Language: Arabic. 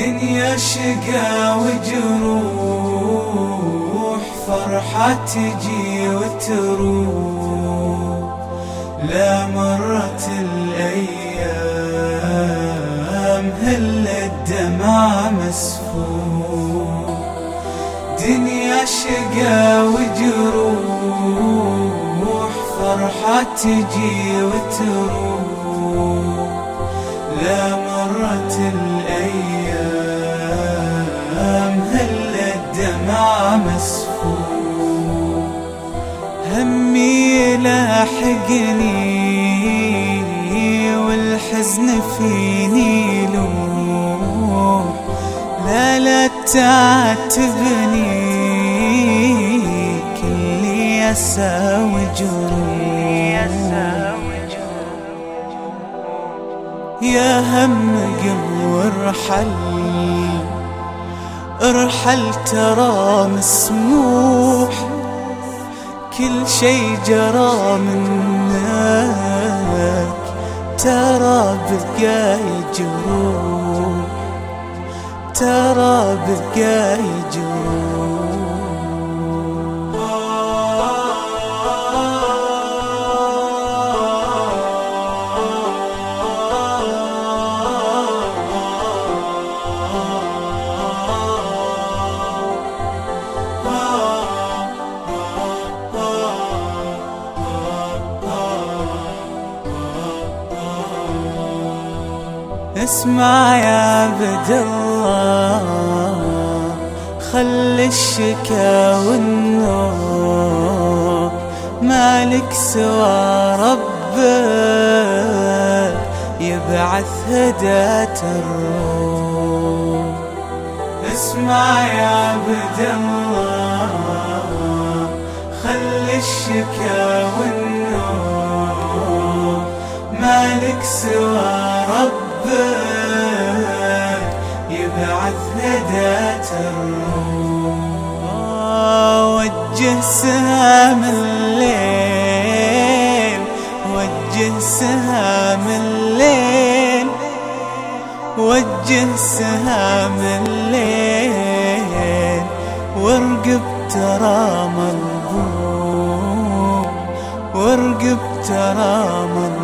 دنيا شقا وجروح فرحة تجي وتروح. لا مرت الأيام هل الدمع مسفوح. دنيا شقا وجروح فرحة تجي وتروح. لاحقني والحزن فيني لوح لا لا تعاتبني كل يسا وجروح يا هم قم وارحل ارحل ترى مسموح. كل شي جرى منك ترى بقاي جروح ترى بقاي جروح اسمع يا عبد الله خلي الشكا والنور مالك سوى ربك يبعث هداة الروح. اسمع يا عبد الله خلي الشكا والنور مالك سوى ربك يبعث هداة الروح وجه سهام الليل وجه سهام الليل وجه سهام الليل. وارقب ترى مربوط وارقب ترى مربوط